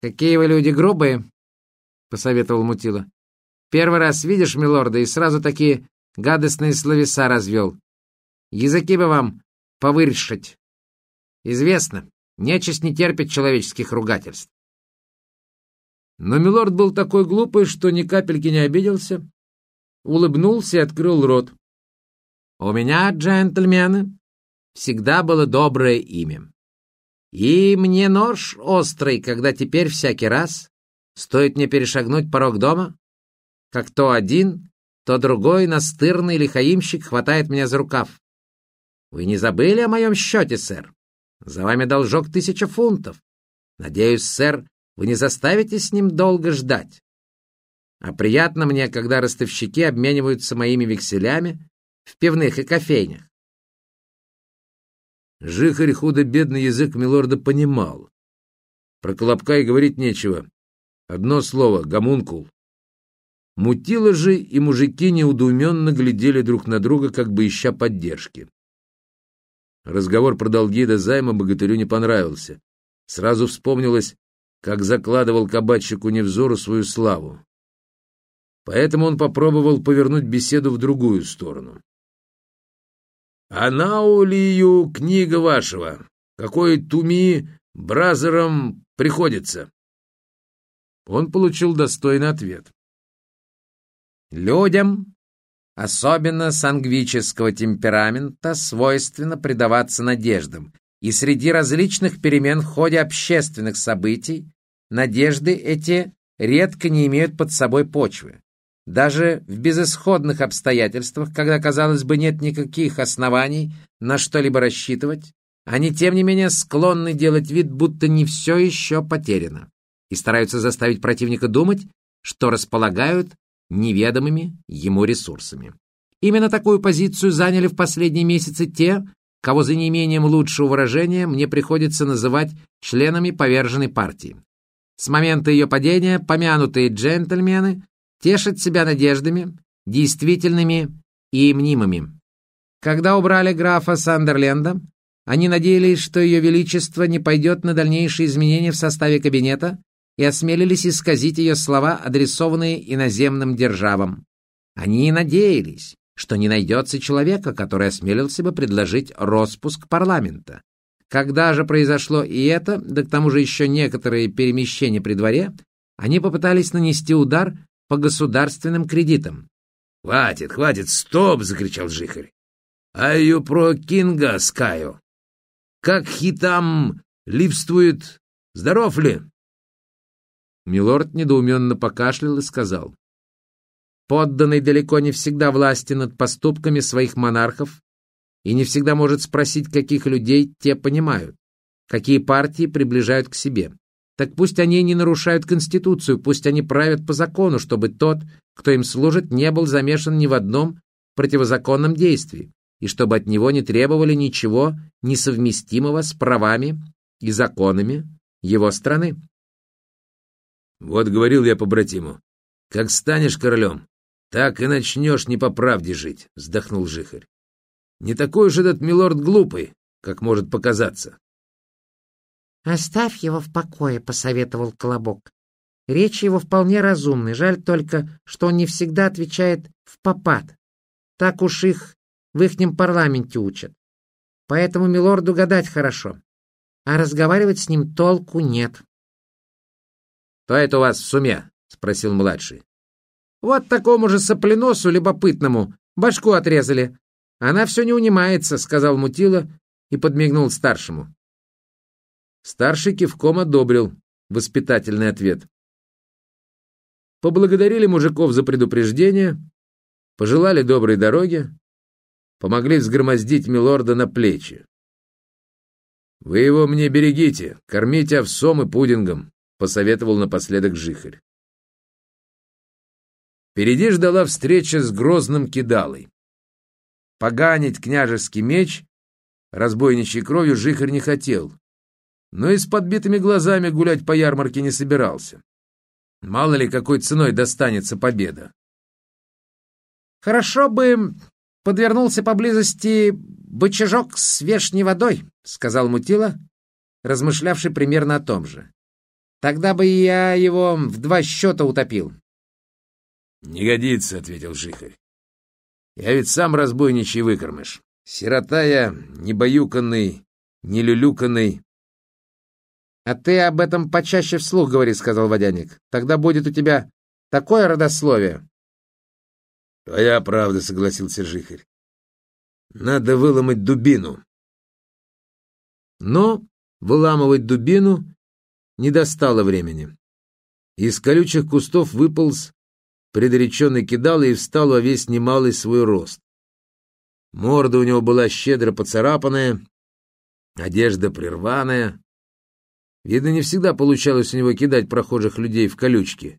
«Какие вы люди грубые!» — посоветовал Мутила. «Первый раз видишь милорда и сразу такие гадостные словеса развел. Языки бы вам повыршить. Известно, нечисть не терпит человеческих ругательств». Но милорд был такой глупый, что ни капельки не обиделся, улыбнулся и открыл рот. «У меня, джентльмены, всегда было доброе имя. И мне нож острый, когда теперь всякий раз стоит мне перешагнуть порог дома, как то один, то другой настырный лихаимщик хватает меня за рукав. Вы не забыли о моем счете, сэр? За вами должок тысяча фунтов. Надеюсь, сэр, вы не заставите с ним долго ждать. А приятно мне, когда ростовщики обмениваются моими векселями в пивных и кофейнях. Жихарь худо-бедный язык милорда понимал. Про Колобка и говорить нечего. Одно слово — гомункул. Мутило же и мужики неудоуменно глядели друг на друга, как бы ища поддержки. Разговор про долги до займа богатырю не понравился. Сразу вспомнилось, как закладывал кабачику невзору свою славу. Поэтому он попробовал повернуть беседу в другую сторону. А наулию книга вашего, какой туми бразерам приходится? Он получил достойный ответ. Людям, особенно сангвического темперамента, свойственно предаваться надеждам, и среди различных перемен в ходе общественных событий надежды эти редко не имеют под собой почвы. Даже в безысходных обстоятельствах, когда, казалось бы, нет никаких оснований на что-либо рассчитывать, они, тем не менее, склонны делать вид, будто не все еще потеряно, и стараются заставить противника думать, что располагают неведомыми ему ресурсами. Именно такую позицию заняли в последние месяцы те, кого за неимением лучшего выражения мне приходится называть членами поверженной партии. С момента ее падения помянутые джентльмены тешит себя надеждами, действительными и мнимыми. Когда убрали графа Сандерленда, они надеялись, что ее величество не пойдет на дальнейшие изменения в составе кабинета и осмелились исказить ее слова, адресованные иноземным державам. Они надеялись, что не найдется человека, который осмелился бы предложить распуск парламента. Когда же произошло и это, да к тому же еще некоторые перемещения при дворе, они попытались нанести удар по государственным кредитам. «Хватит, хватит, стоп!» — закричал Жихарь. «Аю про Кинга скаю! Как хитам ливствует? Здоров ли?» Милорд недоуменно покашлял и сказал. «Подданный далеко не всегда власти над поступками своих монархов и не всегда может спросить, каких людей те понимают, какие партии приближают к себе. Так пусть они не нарушают Конституцию, пусть они правят по закону, чтобы тот, кто им служит, не был замешан ни в одном противозаконном действии, и чтобы от него не требовали ничего несовместимого с правами и законами его страны. Вот говорил я побратиму, как станешь королем, так и начнешь не по правде жить, вздохнул Жихарь. Не такой уж этот милорд глупый, как может показаться. «Оставь его в покое», — посоветовал Колобок. Речь его вполне разумны, жаль только, что он не всегда отвечает в попад. Так уж их в ихнем парламенте учат. Поэтому милорду гадать хорошо, а разговаривать с ним толку нет. «Кто это у вас в суме?» — спросил младший. «Вот такому же сопленосу любопытному башку отрезали. Она все не унимается», — сказал Мутила и подмигнул старшему. Старший кивком одобрил воспитательный ответ. Поблагодарили мужиков за предупреждение, пожелали доброй дороги, помогли взгромоздить милорда на плечи. «Вы его мне берегите, кормите овсом и пудингом», — посоветовал напоследок жихарь. Впереди ждала встреча с грозным кидалой. Поганить княжеский меч разбойничьей кровью жихарь не хотел, но и с подбитыми глазами гулять по ярмарке не собирался. Мало ли, какой ценой достанется победа. «Хорошо бы подвернулся поблизости бычажок с вешней водой», — сказал Мутила, размышлявший примерно о том же. Тогда бы я его в два счета утопил. «Не годится», — ответил Жихарь. «Я ведь сам разбойничий выкормыш. Сирота я, не баюканный, не люлюканный». «А ты об этом почаще вслух говори», — сказал водяник. «Тогда будет у тебя такое родословие». «Твоя правда», — согласился Жихарь. «Надо выломать дубину». Но выламывать дубину не достало времени. Из колючих кустов выполз предреченный кидал и встал во весь немалый свой рост. Морда у него была щедро поцарапанная, одежда прерванная. Видно, не всегда получалось у него кидать прохожих людей в колючки.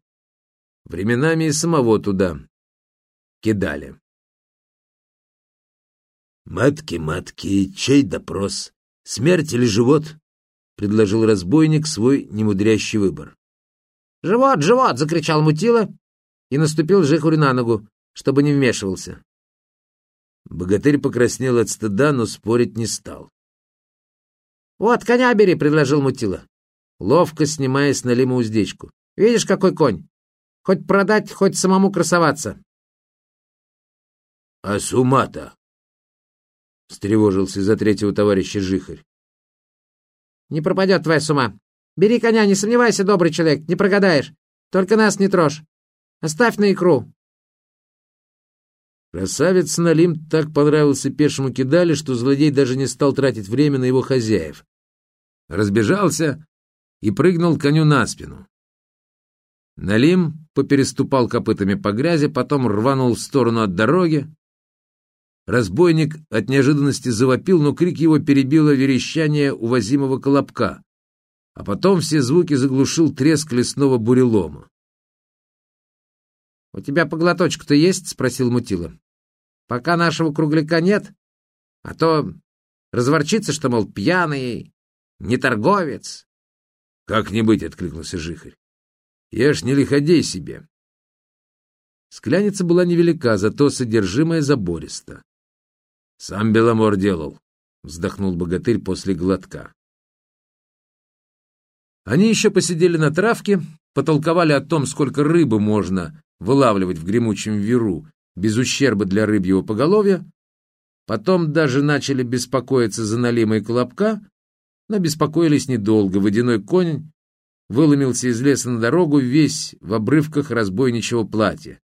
Временами и самого туда кидали. «Матки, матки, чей допрос? Смерть или живот?» — предложил разбойник свой немудрящий выбор. «Живот, живот!» — закричал Мутила и наступил Жихурю на ногу, чтобы не вмешивался. Богатырь покраснел от стыда, но спорить не стал. «Вот, коня бери!» — предложил Мутила, ловко снимая с Налима уздечку. «Видишь, какой конь? Хоть продать, хоть самому красоваться!» «А с ума-то!» — встревожился за третьего товарища Жихарь. «Не пропадет твоя с ума. Бери коня, не сомневайся, добрый человек, не прогадаешь. Только нас не трожь. Оставь на икру!» Красавец Налим так понравился пешему кидали, что злодей даже не стал тратить время на его хозяев. Разбежался и прыгнул коню на спину. Налим попереступал копытами по грязи, потом рванул в сторону от дороги. Разбойник от неожиданности завопил, но крик его перебило верещание увозимого колобка, а потом все звуки заглушил треск лесного бурелома. — У тебя поглоточку-то есть? — спросил Мутила. — Пока нашего кругляка нет, а то разворчится, что, мол, пьяный, не торговец. — Как не быть, — откликнулся Жихарь. — Я ж не лиходей себе. Скляница была невелика, зато содержимое забористо. — Сам Беломор делал, — вздохнул богатырь после глотка. Они еще посидели на травке, потолковали о том, сколько рыбы можно вылавливать в гремучем веру без ущерба для рыбьего поголовья, потом даже начали беспокоиться за налима и колобка, но беспокоились недолго. Водяной конь выломился из леса на дорогу весь в обрывках разбойничьего платья.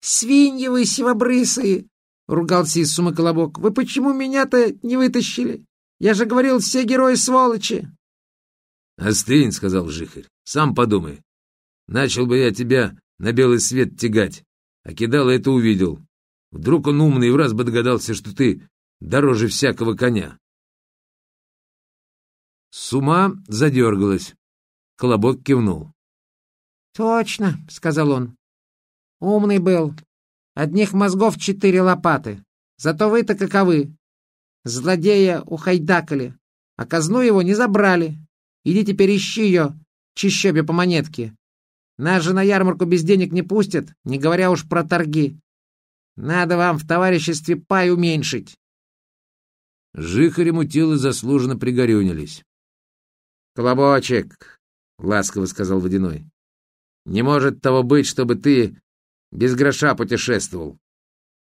«Свиньи вы сивобрысые!» — ругался из сумы колобок. «Вы почему меня-то не вытащили? Я же говорил, все герои сволочи!» «Остынь», — сказал Жихарь, — «сам подумай. Начал бы я тебя на белый свет тягать. А кидало это увидел. Вдруг он умный и в раз бы догадался, что ты дороже всякого коня. С ума задергалась. Колобок кивнул. «Точно», — сказал он. «Умный был. Одних мозгов четыре лопаты. Зато вы-то каковы. Злодея ухайдакали, а казну его не забрали. Иди теперь ищи ее, чищобе по монетке. Нас же на ярмарку без денег не пустят, не говоря уж про торги. Надо вам в товариществе пай уменьшить. Жихарь и Мутилы заслуженно пригорюнились. — Колобочек, — ласково сказал Водяной, — не может того быть, чтобы ты без гроша путешествовал.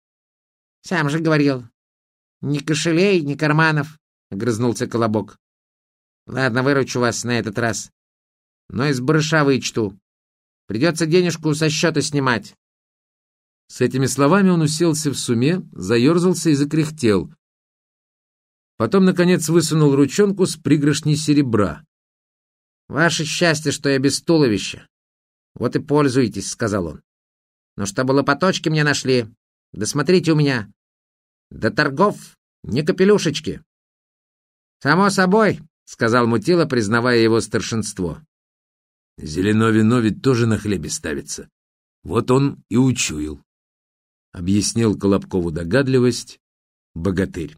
— Сам же говорил. Ни кошелей, ни карманов, — огрызнулся Колобок. — Ладно, выручу вас на этот раз. Но из барыша вычту. Придется денежку со счета снимать. С этими словами он уселся в суме, заерзался и закряхтел. Потом, наконец, высунул ручонку с пригоршней серебра. «Ваше счастье, что я без туловища. Вот и пользуйтесь», — сказал он. «Но чтобы лопаточки мне нашли, да у меня. До торгов не капелюшечки». «Само собой», — сказал Мутила, признавая его старшинство. Зелено ведь тоже на хлебе ставится. Вот он и учуял. Объяснил Колобкову догадливость богатырь.